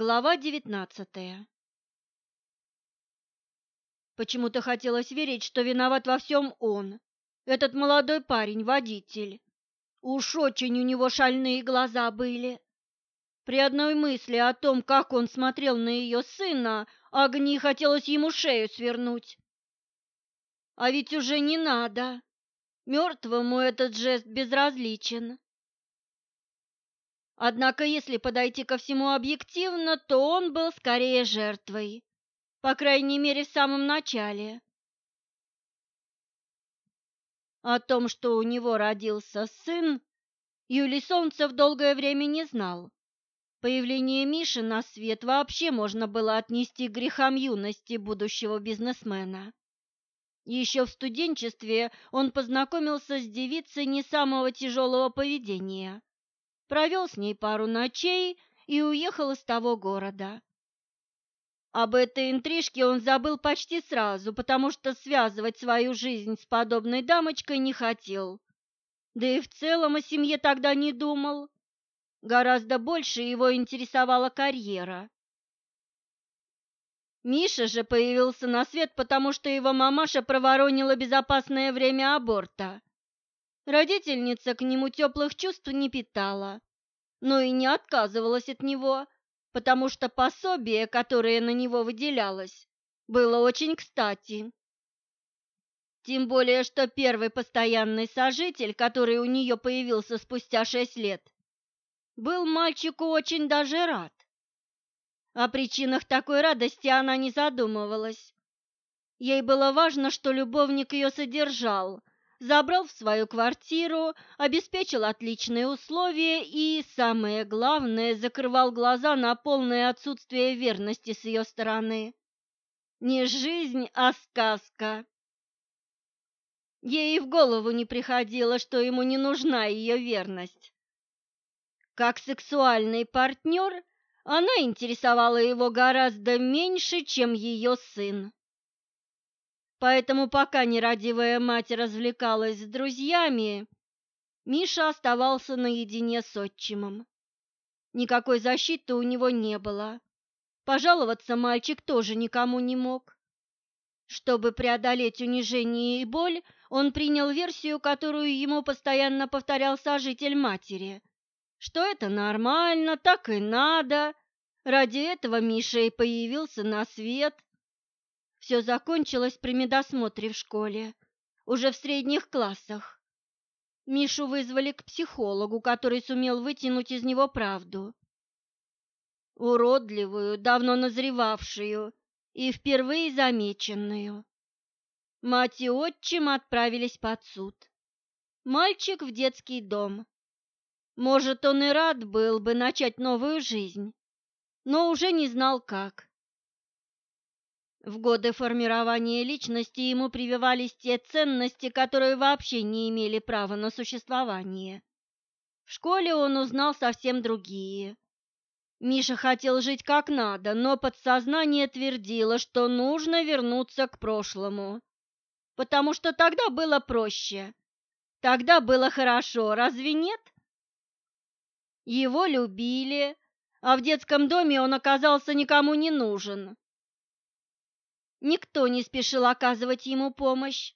Глава девятнадцатая Почему-то хотелось верить, что виноват во всем он, этот молодой парень, водитель. Уж очень у него шальные глаза были. При одной мысли о том, как он смотрел на ее сына, Агни хотелось ему шею свернуть. А ведь уже не надо. Мертвому этот жест безразличен. Однако, если подойти ко всему объективно, то он был скорее жертвой, по крайней мере, в самом начале. О том, что у него родился сын, Юлий Солнцев долгое время не знал. Появление Миши на свет вообще можно было отнести к грехам юности будущего бизнесмена. Еще в студенчестве он познакомился с девицей не самого тяжелого поведения провел с ней пару ночей и уехал из того города. Об этой интрижке он забыл почти сразу, потому что связывать свою жизнь с подобной дамочкой не хотел. Да и в целом о семье тогда не думал. Гораздо больше его интересовала карьера. Миша же появился на свет, потому что его мамаша проворонила безопасное время аборта. Родительница к нему теплых чувств не питала, но и не отказывалась от него, потому что пособие, которое на него выделялось, было очень кстати. Тем более, что первый постоянный сожитель, который у нее появился спустя шесть лет, был мальчику очень даже рад. О причинах такой радости она не задумывалась. Ей было важно, что любовник ее содержал, забрал в свою квартиру, обеспечил отличные условия и, самое главное, закрывал глаза на полное отсутствие верности с ее стороны. Не жизнь, а сказка. Ей в голову не приходило, что ему не нужна ее верность. Как сексуальный партнер, она интересовала его гораздо меньше, чем ее сын. Поэтому пока нерадивая мать развлекалась с друзьями, Миша оставался наедине с отчимом. Никакой защиты у него не было. Пожаловаться мальчик тоже никому не мог. Чтобы преодолеть унижение и боль, он принял версию, которую ему постоянно повторял сожитель матери, что это нормально, так и надо. Ради этого Миша и появился на свет – все закончилось при медосмотре в школе, уже в средних классах. Мишу вызвали к психологу, который сумел вытянуть из него правду. Уродливую, давно назревавшую и впервые замеченную. Мать и отчим отправились под суд. Мальчик в детский дом. Может, он и рад был бы начать новую жизнь, но уже не знал как. В годы формирования личности ему прививались те ценности, которые вообще не имели права на существование. В школе он узнал совсем другие. Миша хотел жить как надо, но подсознание твердило, что нужно вернуться к прошлому. Потому что тогда было проще. Тогда было хорошо, разве нет? Его любили, а в детском доме он оказался никому не нужен. Никто не спешил оказывать ему помощь,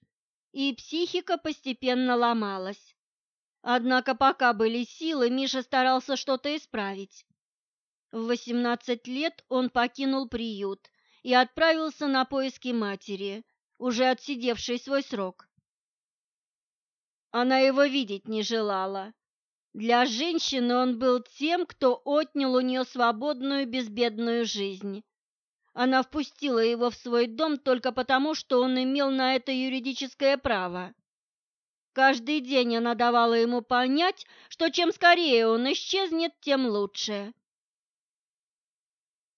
и психика постепенно ломалась. Однако пока были силы, Миша старался что-то исправить. В 18 лет он покинул приют и отправился на поиски матери, уже отсидевшей свой срок. Она его видеть не желала. Для женщины он был тем, кто отнял у нее свободную безбедную жизнь она впустила его в свой дом только потому, что он имел на это юридическое право. Каждый день она давала ему понять, что чем скорее он исчезнет, тем лучше.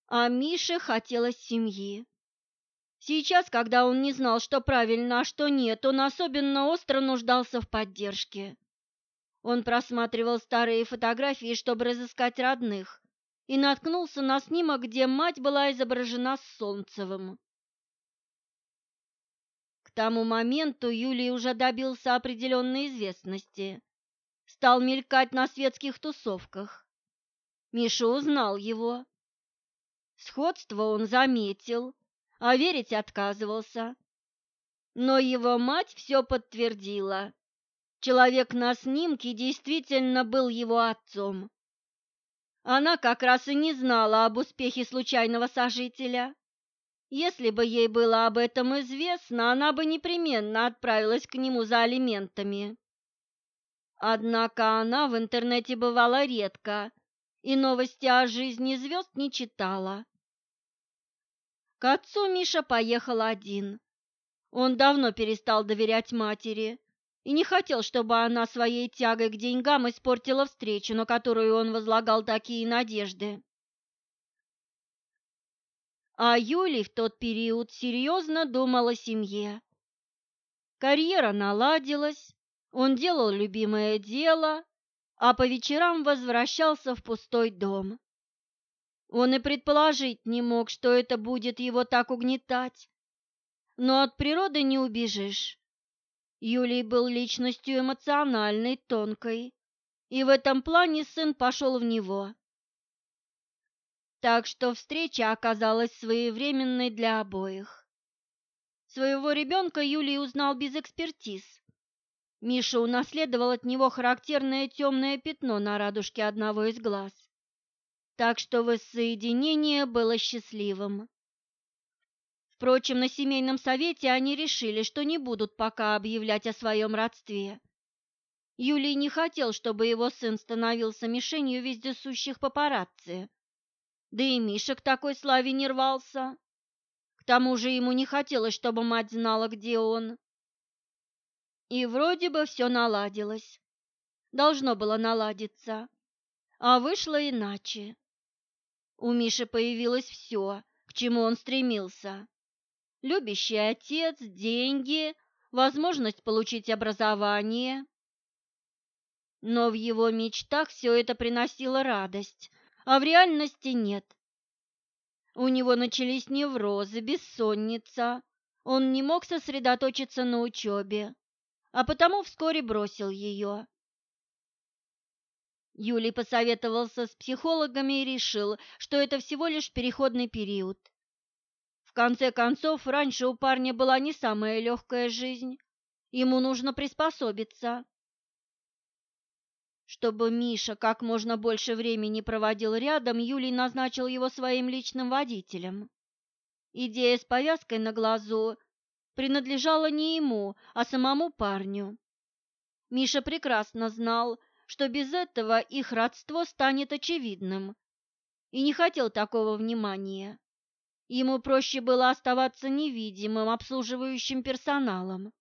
А Мише хотелось семьи. Сейчас, когда он не знал, что правильно, а что нет, он особенно остро нуждался в поддержке. Он просматривал старые фотографии, чтобы разыскать родных, и наткнулся на снимок, где мать была изображена с Солнцевым. К тому моменту Юлий уже добился определенной известности, стал мелькать на светских тусовках. Миша узнал его. Сходство он заметил, а верить отказывался. Но его мать все подтвердила. Человек на снимке действительно был его отцом. Она как раз и не знала об успехе случайного сожителя. Если бы ей было об этом известно, она бы непременно отправилась к нему за алиментами. Однако она в интернете бывала редко и новости о жизни звезд не читала. К отцу Миша поехал один. Он давно перестал доверять матери и не хотел, чтобы она своей тягой к деньгам испортила встречу, на которую он возлагал такие надежды. А Юлий в тот период серьезно думал о семье. Карьера наладилась, он делал любимое дело, а по вечерам возвращался в пустой дом. Он и предположить не мог, что это будет его так угнетать. Но от природы не убежишь. Юлий был личностью эмоциональной, тонкой, и в этом плане сын пошел в него. Так что встреча оказалась своевременной для обоих. Своего ребенка Юлий узнал без экспертиз. Миша унаследовал от него характерное темное пятно на радужке одного из глаз. Так что воссоединение было счастливым. Впрочем, на семейном совете они решили, что не будут пока объявлять о своем родстве. Юлий не хотел, чтобы его сын становился мишенью вездесущих папарацци. Да и Миша к такой славе не рвался. К тому же ему не хотелось, чтобы мать знала, где он. И вроде бы все наладилось. Должно было наладиться. А вышло иначе. У Миши появилось все, к чему он стремился любящий отец, деньги, возможность получить образование. Но в его мечтах все это приносило радость, а в реальности нет. У него начались неврозы, бессонница, он не мог сосредоточиться на учебе, а потому вскоре бросил ее. Юлий посоветовался с психологами и решил, что это всего лишь переходный период – конце концов, раньше у парня была не самая легкая жизнь. Ему нужно приспособиться. Чтобы Миша как можно больше времени проводил рядом, Юлий назначил его своим личным водителем. Идея с повязкой на глазу принадлежала не ему, а самому парню. Миша прекрасно знал, что без этого их родство станет очевидным, и не хотел такого внимания. Ему проще было оставаться невидимым обслуживающим персоналом.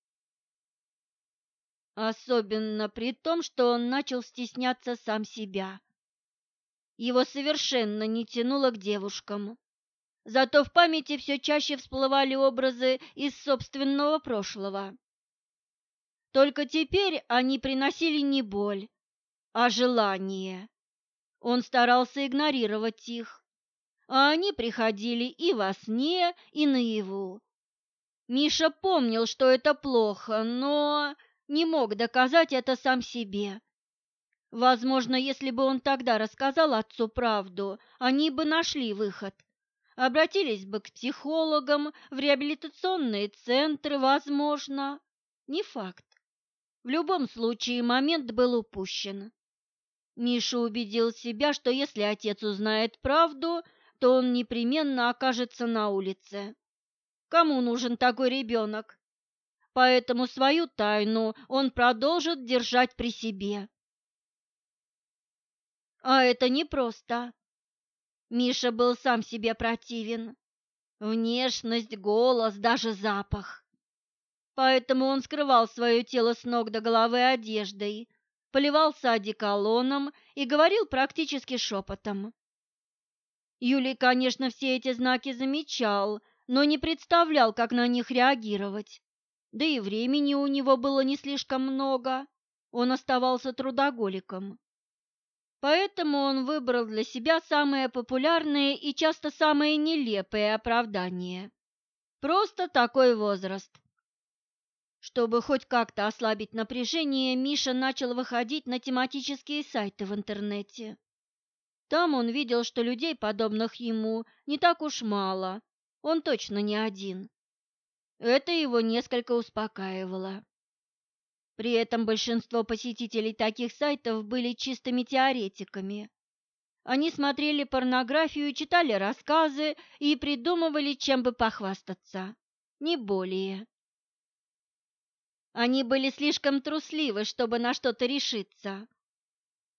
Особенно при том, что он начал стесняться сам себя. Его совершенно не тянуло к девушкам. Зато в памяти все чаще всплывали образы из собственного прошлого. Только теперь они приносили не боль, а желание. Он старался игнорировать их, а они приходили и во сне, и наяву. Миша помнил, что это плохо, но не мог доказать это сам себе. Возможно, если бы он тогда рассказал отцу правду, они бы нашли выход. Обратились бы к психологам, в реабилитационные центры, возможно. Не факт. В любом случае момент был упущен. Миша убедил себя, что если отец узнает правду, то он непременно окажется на улице. Кому нужен такой ребенок? Поэтому свою тайну он продолжит держать при себе. А это непросто. Миша был сам себе противен. Внешность, голос, даже запах. Поэтому он скрывал свое тело с ног до головы одеждой, поливался одеколоном и говорил практически шепотом. Юлий, конечно, все эти знаки замечал, но не представлял, как на них реагировать. Да и времени у него было не слишком много, он оставался трудоголиком. Поэтому он выбрал для себя самые популярные и часто самые нелепые оправдания. Просто такой возраст. Чтобы хоть как-то ослабить напряжение, Миша начал выходить на тематические сайты в интернете. Там он видел, что людей, подобных ему, не так уж мало. Он точно не один. Это его несколько успокаивало. При этом большинство посетителей таких сайтов были чистыми теоретиками. Они смотрели порнографию, читали рассказы и придумывали, чем бы похвастаться. Не более. Они были слишком трусливы, чтобы на что-то решиться.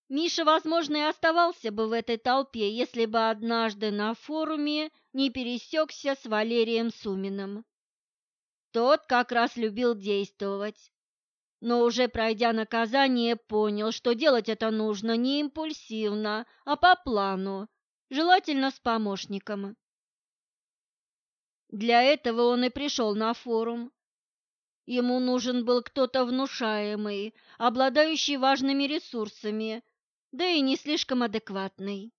Миша, возможно, и оставался бы в этой толпе, если бы однажды на форуме не пересекся с Валерием Суминым. Тот как раз любил действовать, но уже пройдя наказание, понял, что делать это нужно не импульсивно, а по плану, желательно с помощником. Для этого он и пришел на форум. Ему нужен был кто-то внушаемый, обладающий важными ресурсами, да и не слишком адекватный.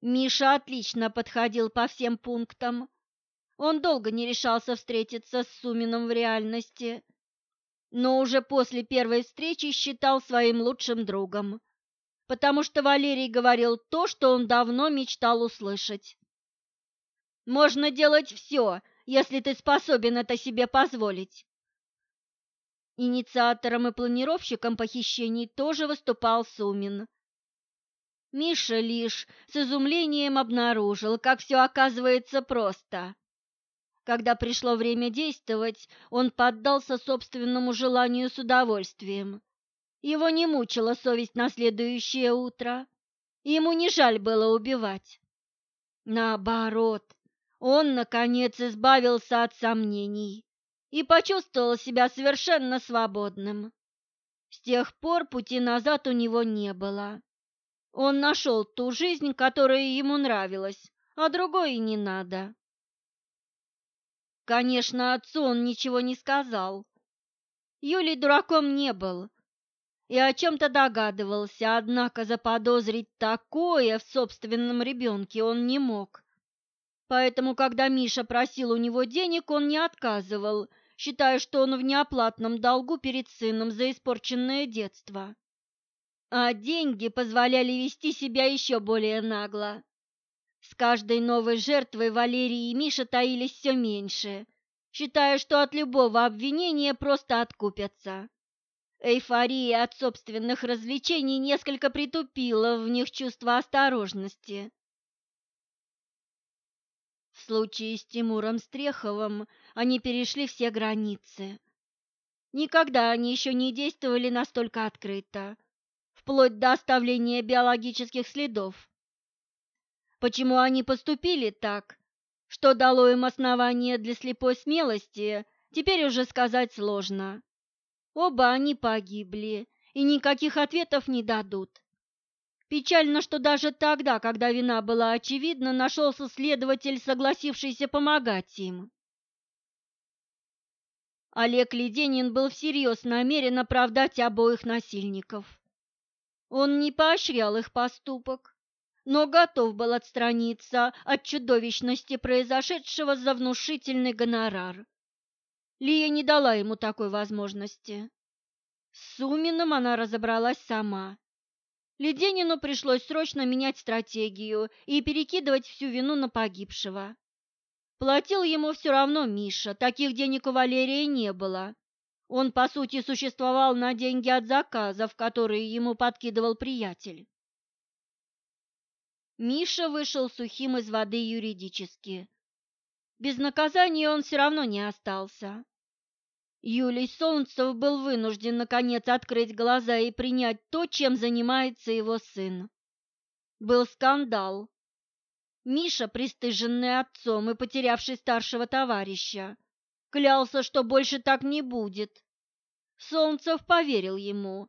Миша отлично подходил по всем пунктам. Он долго не решался встретиться с Сумином в реальности, но уже после первой встречи считал своим лучшим другом, потому что Валерий говорил то, что он давно мечтал услышать. «Можно делать все, если ты способен это себе позволить. Инициатором и планировщиком похищений тоже выступал Сумин. Миша лишь с изумлением обнаружил, как все оказывается просто. Когда пришло время действовать, он поддался собственному желанию с удовольствием. Его не мучила совесть на следующее утро. Ему не жаль было убивать. Наоборот, он, наконец, избавился от сомнений и почувствовал себя совершенно свободным. С тех пор пути назад у него не было. Он нашел ту жизнь, которая ему нравилась, а другой и не надо. Конечно, отцу он ничего не сказал. Юлий дураком не был и о чем-то догадывался, однако заподозрить такое в собственном ребенке он не мог. Поэтому, когда Миша просил у него денег, он не отказывал – считая, что он в неоплатном долгу перед сыном за испорченное детство. А деньги позволяли вести себя еще более нагло. С каждой новой жертвой Валерий и Миша таились все меньше, считая, что от любого обвинения просто откупятся. Эйфория от собственных развлечений несколько притупила в них чувство осторожности. В случае с Тимуром Стреховым они перешли все границы. Никогда они еще не действовали настолько открыто, вплоть до оставления биологических следов. Почему они поступили так, что дало им основание для слепой смелости, теперь уже сказать сложно. Оба они погибли и никаких ответов не дадут. Печально, что даже тогда, когда вина была очевидна, нашелся следователь, согласившийся помогать им. Олег Леденин был всерьез намерен оправдать обоих насильников. Он не поощрял их поступок, но готов был отстраниться от чудовищности произошедшего за внушительный гонорар. Лия не дала ему такой возможности. С Суминым она разобралась сама Леденину пришлось срочно менять стратегию и перекидывать всю вину на погибшего. Платил ему все равно Миша, таких денег у Валерия не было. Он, по сути, существовал на деньги от заказов, которые ему подкидывал приятель. Миша вышел сухим из воды юридически. Без наказания он все равно не остался. Юлий Солнцев был вынужден наконец открыть глаза и принять то, чем занимается его сын. Был скандал. Миша, пристыженный отцом и потерявший старшего товарища, клялся, что больше так не будет. Солнцев поверил ему,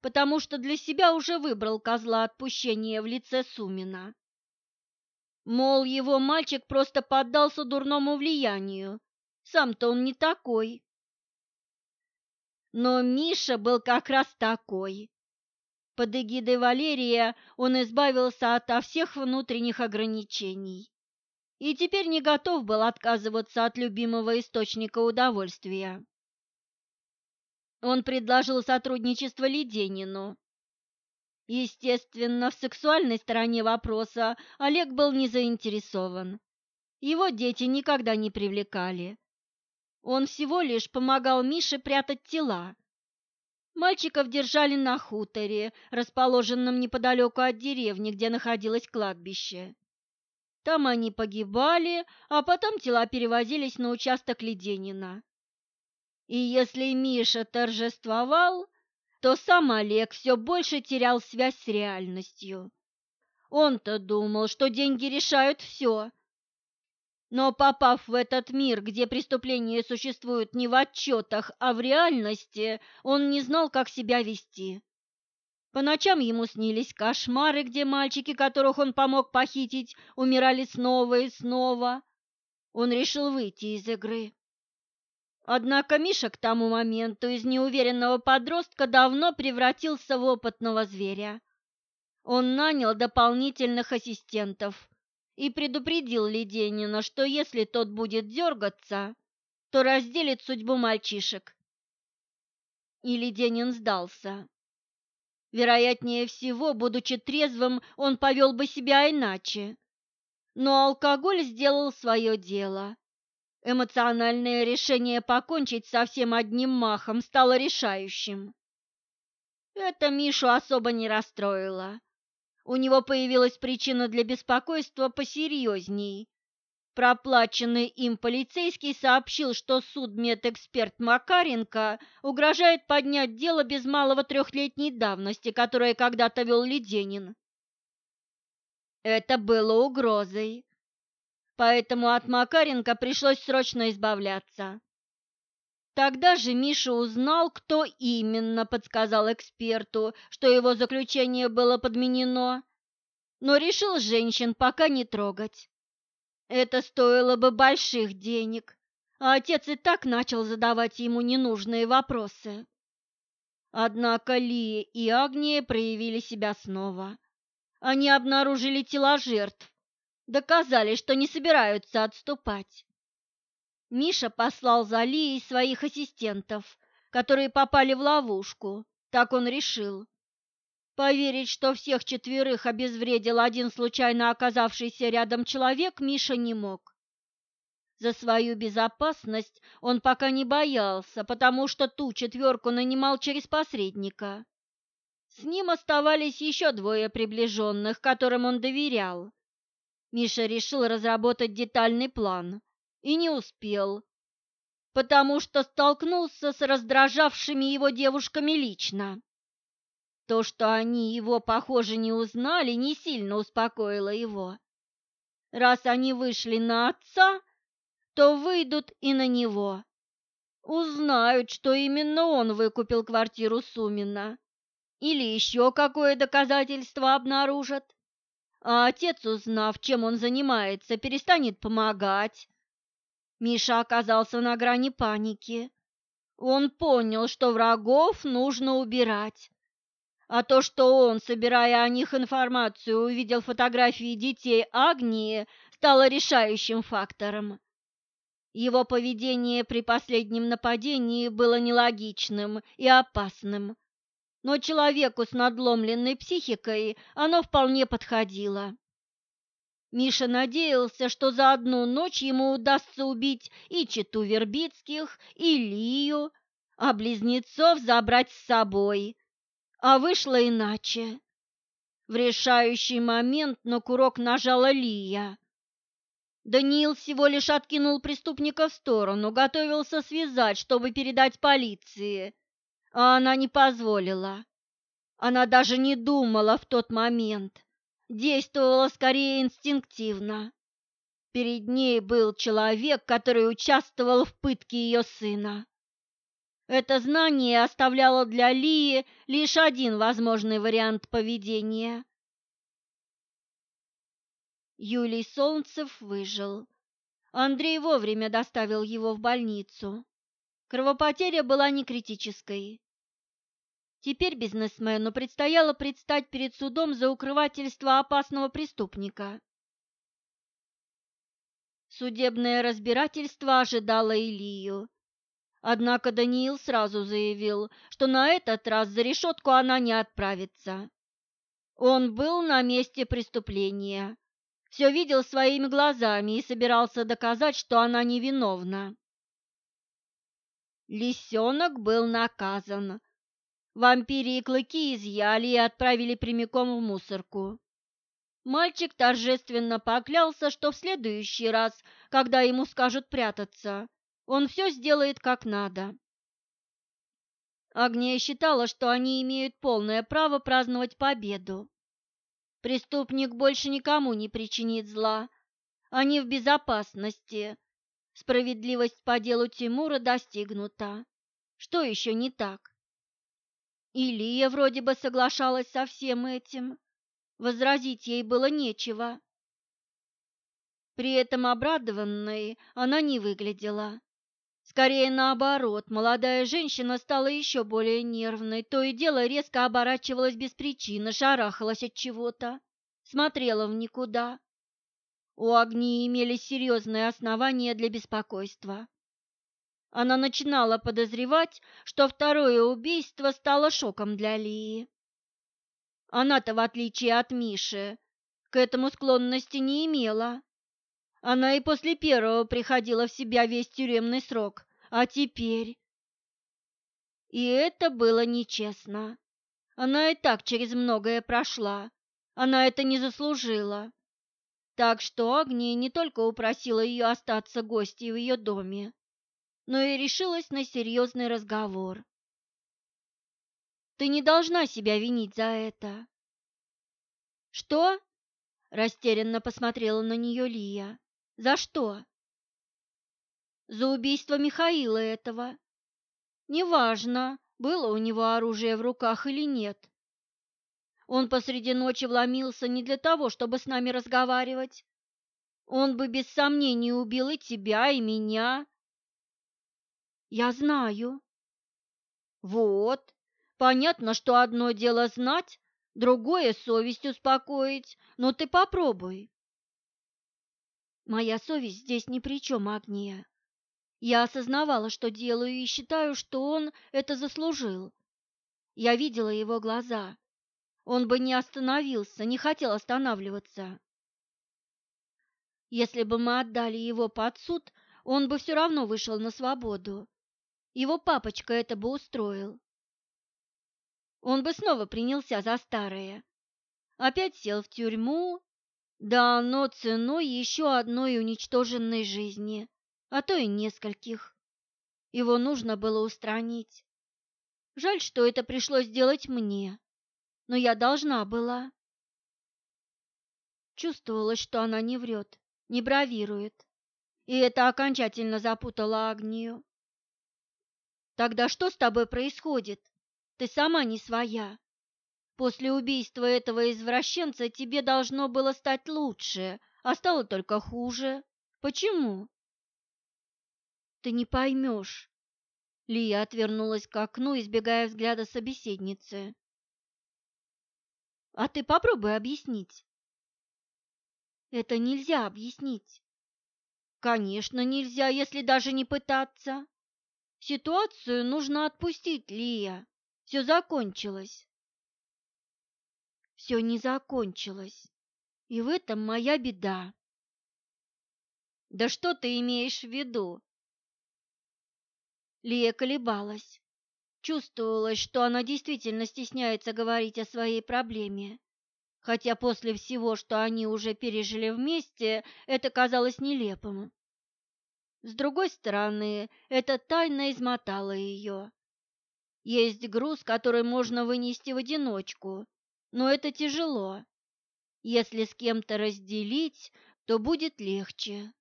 потому что для себя уже выбрал козла отпущения в лице Сумина. Мол, его мальчик просто поддался дурному влиянию, сам-то он не такой. Но Миша был как раз такой. Под эгидой Валерия он избавился от всех внутренних ограничений и теперь не готов был отказываться от любимого источника удовольствия. Он предложил сотрудничество Леденину. Естественно, в сексуальной стороне вопроса Олег был не заинтересован. Его дети никогда не привлекали. Он всего лишь помогал Мише прятать тела. Мальчиков держали на хуторе, расположенном неподалеку от деревни, где находилось кладбище. Там они погибали, а потом тела перевозились на участок Леденина. И если Миша торжествовал, то сам Олег все больше терял связь с реальностью. Он-то думал, что деньги решают все. Но попав в этот мир, где преступления существуют не в отчетах, а в реальности, он не знал, как себя вести. По ночам ему снились кошмары, где мальчики, которых он помог похитить, умирали снова и снова. Он решил выйти из игры. Однако Миша к тому моменту из неуверенного подростка давно превратился в опытного зверя. Он нанял дополнительных ассистентов и предупредил Леденина, что если тот будет дергаться, то разделит судьбу мальчишек. И Леденин сдался. Вероятнее всего, будучи трезвым, он повел бы себя иначе. Но алкоголь сделал свое дело. Эмоциональное решение покончить со всем одним махом стало решающим. Это Мишу особо не расстроило. У него появилась причина для беспокойства посерьезней. Проплаченный им полицейский сообщил, что судмедэксперт Макаренко угрожает поднять дело без малого трехлетней давности, которое когда-то вел Леденин. Это было угрозой поэтому от Макаренко пришлось срочно избавляться. Тогда же Миша узнал, кто именно подсказал эксперту, что его заключение было подменено, но решил женщин пока не трогать. Это стоило бы больших денег, а отец и так начал задавать ему ненужные вопросы. Однако Лия и Агния проявили себя снова. Они обнаружили тела жертв доказали, что не собираются отступать. Миша послал за Лией своих ассистентов, которые попали в ловушку, так он решил. Поверить, что всех четверых обезвредил один случайно оказавшийся рядом человек, Миша не мог. За свою безопасность он пока не боялся, потому что ту четверку нанимал через посредника. С ним оставались еще двое приближенных, которым он доверял. Миша решил разработать детальный план и не успел, потому что столкнулся с раздражавшими его девушками лично. То, что они его, похоже, не узнали, не сильно успокоило его. Раз они вышли на отца, то выйдут и на него. Узнают, что именно он выкупил квартиру Сумина. Или еще какое доказательство обнаружат а отец, узнав, чем он занимается, перестанет помогать. Миша оказался на грани паники. Он понял, что врагов нужно убирать. А то, что он, собирая о них информацию, увидел фотографии детей Агнии, стало решающим фактором. Его поведение при последнем нападении было нелогичным и опасным но человеку с надломленной психикой оно вполне подходило. Миша надеялся, что за одну ночь ему удастся убить и Читу Вербицких, и Лию, а близнецов забрать с собой. А вышло иначе. В решающий момент на курок нажала Лия. Даниил всего лишь откинул преступника в сторону, готовился связать, чтобы передать полиции а она не позволила. Она даже не думала в тот момент, действовала скорее инстинктивно. Перед ней был человек, который участвовал в пытке ее сына. Это знание оставляло для Лии лишь один возможный вариант поведения. Юлий Солнцев выжил. Андрей вовремя доставил его в больницу. Кровопотеря была не критической. Теперь бизнесмену предстояло предстать перед судом за укрывательство опасного преступника. Судебное разбирательство ожидало Илью. Однако Даниил сразу заявил, что на этот раз за решетку она не отправится. Он был на месте преступления, все видел своими глазами и собирался доказать, что она невиновна. Лисенок был наказан. Вампирии клыки изъяли и отправили прямиком в мусорку. Мальчик торжественно поклялся, что в следующий раз, когда ему скажут прятаться, он все сделает как надо. Агния считала, что они имеют полное право праздновать победу. Преступник больше никому не причинит зла. Они в безопасности. Справедливость по делу Тимура достигнута. Что еще не так? Илия вроде бы соглашалась со всем этим. Возразить ей было нечего. При этом обрадованной она не выглядела. Скорее наоборот, молодая женщина стала еще более нервной, то и дело резко оборачивалась без причины, шарахалась от чего-то, смотрела в никуда. У Агнии имелись серьезные основания для беспокойства. Она начинала подозревать, что второе убийство стало шоком для Лии. Она-то, в отличие от Миши, к этому склонности не имела. Она и после первого приходила в себя весь тюремный срок, а теперь... И это было нечестно. Она и так через многое прошла. Она это не заслужила. Так что Агния не только упросила ее остаться гостьей в ее доме, но и решилась на серьезный разговор. Ты не должна себя винить за это. Что? Растерянно посмотрела на нее Лия. За что? За убийство Михаила этого. Неважно, было у него оружие в руках или нет. Он посреди ночи вломился не для того, чтобы с нами разговаривать. Он бы без сомнений убил и тебя, и меня. Я знаю. Вот, понятно, что одно дело знать, другое совесть успокоить, но ты попробуй. Моя совесть здесь ни при чем, Агния. Я осознавала, что делаю, и считаю, что он это заслужил. Я видела его глаза. Он бы не остановился, не хотел останавливаться. Если бы мы отдали его под суд, он бы все равно вышел на свободу. Его папочка это бы устроил. Он бы снова принялся за старое. Опять сел в тюрьму, да но ценой еще одной уничтоженной жизни, а то и нескольких. Его нужно было устранить. Жаль, что это пришлось делать мне но я должна была. Чувствовалось, что она не врет, не бравирует, и это окончательно запутало Агнию. Тогда что с тобой происходит? Ты сама не своя. После убийства этого извращенца тебе должно было стать лучше, а стало только хуже. Почему? Ты не поймешь. Лия отвернулась к окну, избегая взгляда собеседницы. А ты попробуй объяснить. Это нельзя объяснить. Конечно, нельзя, если даже не пытаться. Ситуацию нужно отпустить, Лия. Все закончилось. Все не закончилось. И в этом моя беда. Да что ты имеешь в виду? Лия колебалась. Чувствовалось, что она действительно стесняется говорить о своей проблеме. Хотя после всего, что они уже пережили вместе, это казалось нелепым. С другой стороны, эта тайна измотала ее. Есть груз, который можно вынести в одиночку, но это тяжело. Если с кем-то разделить, то будет легче.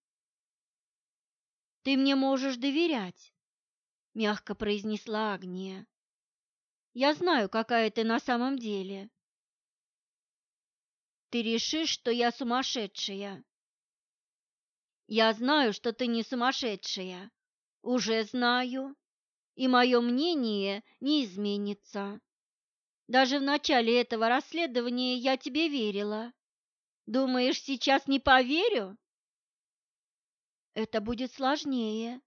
Ты мне можешь доверять мягко произнесла Агния. Я знаю, какая ты на самом деле. Ты решишь, что я сумасшедшая. Я знаю, что ты не сумасшедшая. Уже знаю. И мое мнение не изменится. Даже в начале этого расследования я тебе верила. Думаешь, сейчас не поверю? Это будет сложнее.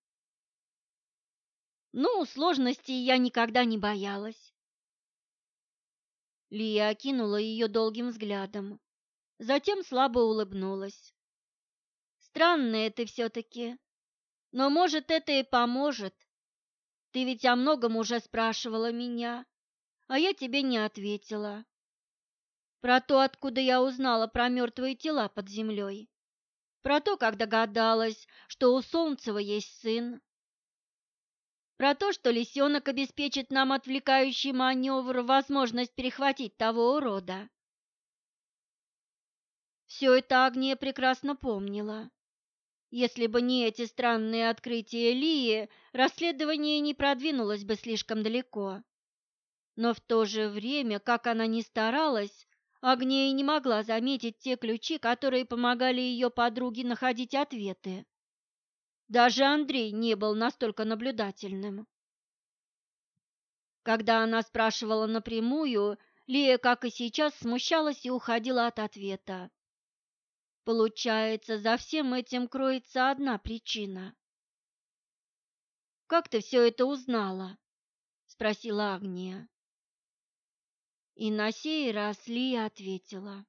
Ну, сложностей я никогда не боялась. Лия окинула ее долгим взглядом, затем слабо улыбнулась. Странная ты все-таки, но, может, это и поможет. Ты ведь о многом уже спрашивала меня, а я тебе не ответила. Про то, откуда я узнала про мертвые тела под землей. Про то, как догадалась, что у Солнцева есть сын. Про то, что лисенок обеспечит нам отвлекающий маневр, возможность перехватить того урода. Все это Агния прекрасно помнила. Если бы не эти странные открытия Лии, расследование не продвинулось бы слишком далеко. Но в то же время, как она ни старалась, Агния не могла заметить те ключи, которые помогали ее подруге находить ответы. Даже Андрей не был настолько наблюдательным. Когда она спрашивала напрямую, Лия, как и сейчас, смущалась и уходила от ответа. Получается, за всем этим кроется одна причина. «Как ты все это узнала?» – спросила Агния. И на сей раз Лия ответила.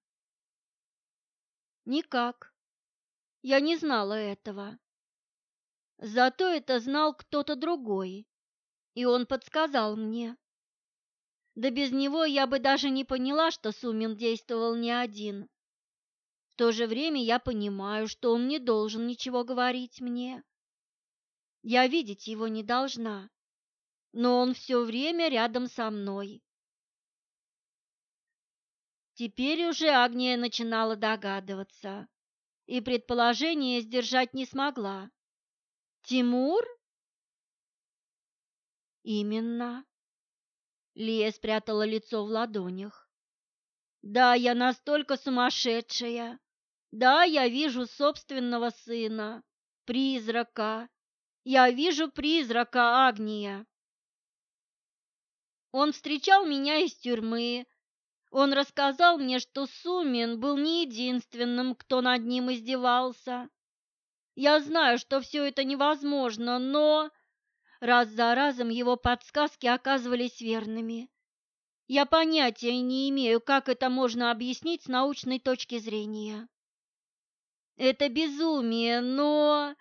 «Никак. Я не знала этого. Зато это знал кто-то другой, и он подсказал мне. Да без него я бы даже не поняла, что Сумин действовал не один. То же время я понимаю, что он не должен ничего говорить мне. Я видеть его не должна, но он все время рядом со мной. Теперь уже Агния начинала догадываться, и предположение сдержать не смогла. Тимур? Именно. Лия спрятала лицо в ладонях. Да, я настолько сумасшедшая. Да, я вижу собственного сына, призрака. Я вижу призрака Агния. Он встречал меня из тюрьмы. Он рассказал мне, что Сумин был не единственным, кто над ним издевался. Я знаю, что все это невозможно, но раз за разом его подсказки оказывались верными. Я понятия не имею, как это можно объяснить с научной точки зрения. Это безумие, но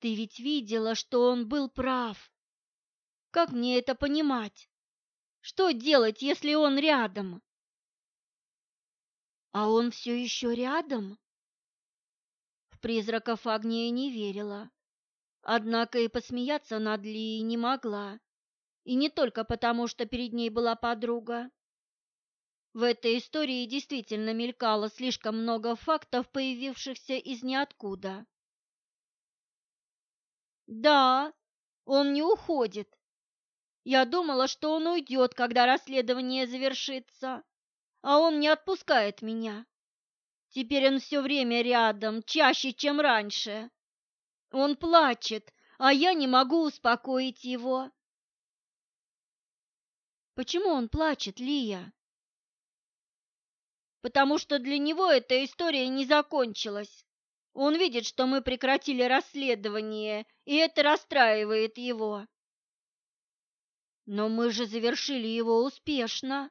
ты ведь видела, что он был прав. Как мне это понимать? Что делать, если он рядом? А он все еще рядом? призраков Агния не верила. Однако и посмеяться над Лией не могла. И не только потому, что перед ней была подруга. В этой истории действительно мелькало слишком много фактов, появившихся из ниоткуда. «Да, он не уходит. Я думала, что он уйдет, когда расследование завершится, а он не отпускает меня. Теперь он все время рядом, чаще, чем раньше. Он плачет, а я не могу успокоить его. Почему он плачет, Лия? Потому что для него эта история не закончилась. Он видит, что мы прекратили расследование, и это расстраивает его. Но мы же завершили его успешно,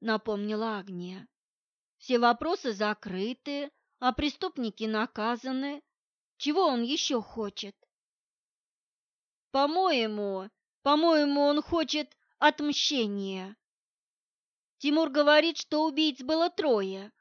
напомнила Агния. Все вопросы закрыты, а преступники наказаны. Чего он еще хочет? По-моему, по-моему, он хочет отмщения. Тимур говорит, что убийц было трое,